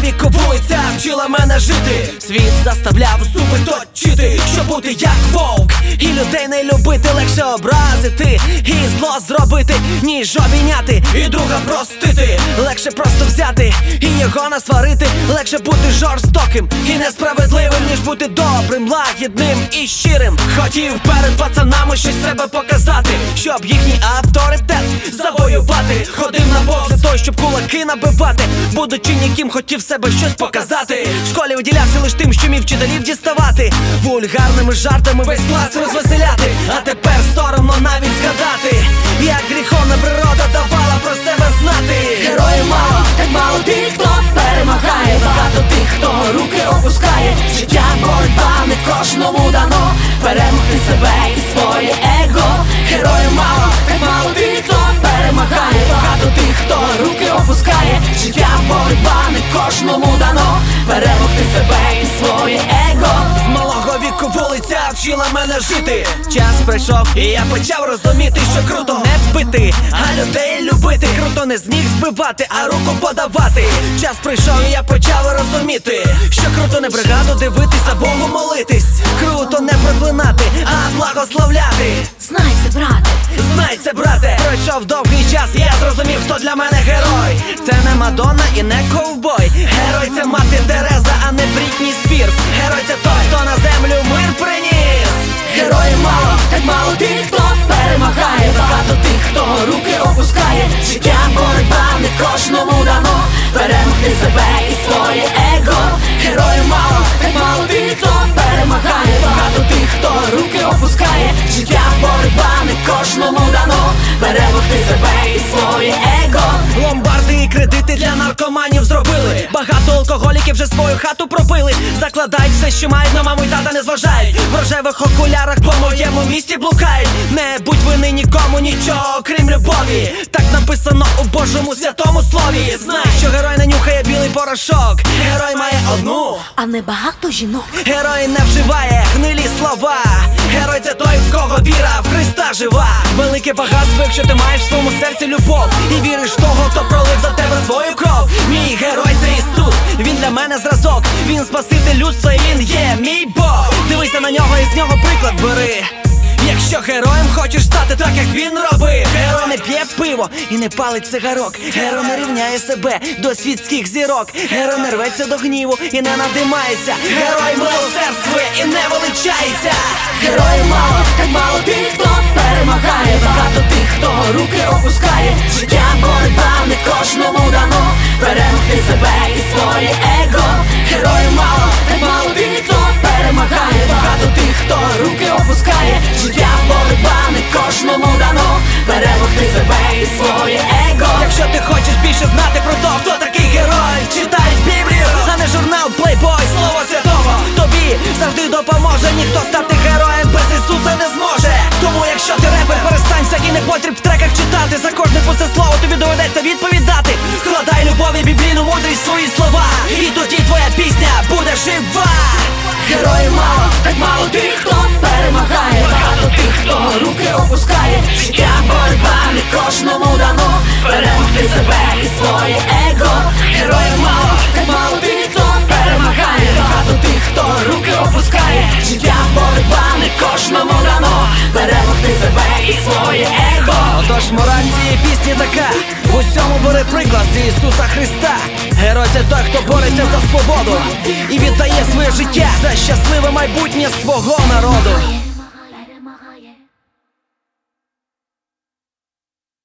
віку вулиця вчила мене жити. Світ заставляв зуби точити, щоб бути як вовк. І людей не любити, легше образити, і зло зробити, ніж обійняти, і друга простити. Легше просто взяти і його насварити. Легше бути жорстоким і несправедливим, ніж бути добрим, лагідним і щирим. Хотів перед пацанами щось себе показати, щоб їхній авторитет завоювати. Ходив на бок для того, щоб кулаки набивати. Будучи ніким, хотів себе щось показати. В школі виділявся лиш тим, що міг вчителів діставати. Вульгарними жартами весь клас розвеселяти. А тепер соромно навіть згадати, як гріховна вчила мене жити. Час прийшов, і я почав розуміти, що круто не бити, а людей любити. Круто не зміг збивати, а руку подавати. Час прийшов, і я почав розуміти, що круто не бригаду дивитися, Богу молитись. Круто не проклинати, а благословляти. Знай це, брате, Знай це, брате, пройшов довгий час, і я зрозумів, хто для мене герой. Це не Мадонна і не ковбой. Герой це кожному дано перемогти себе і своє его. Ломбарди і кредити для наркоманів зробили. Багато алкоголіків вже свою хату пропили. Закладають все, що мають на маму й тата не зважають. В рожевих окулярах по моєму місті блукають. Не будь вини нікому нічого, окрім любові. Так написано у Божому святому слові. Знай, що герой не нюхає білий порошок. Герой має одну. А не багато жінок. Герой не вживає гнилі слова. Герой кого віра в Христа жива. Велике багатство, якщо ти маєш в своєму серці любов і віриш в того, хто пролив за тебе свою кров. Мій герой це Ісус. Він для мене зразок. Він спаситель людства, і він є мій Бог. Дивися на нього і з нього приклад бери. Якщо героєм хочеш стати так, як він робив. Герой не п'є пиво і не палить цигарок. Герой не рівняє себе до світських зірок. Герой не рветься до гніву і не надимається. Герой милосердствує і не величається. Героїв мало, так мало тих, хто перемагає, багато тих, хто руки Вкладай біблійну мудрість свої слова І тоді твоя пісня буде жива Героїв мало, так мало тих, хто перемагає, багато тих, хто руки опускає. Життя боротьба не кожному дано перемогти себе і своє его. Героїв мало своє. Отож, мораль цієї пісні така В усьому бери приклад з Ісуса Христа. Герой це той, хто бореться за свободу І віддає своє життя за щасливе майбутнє свого народу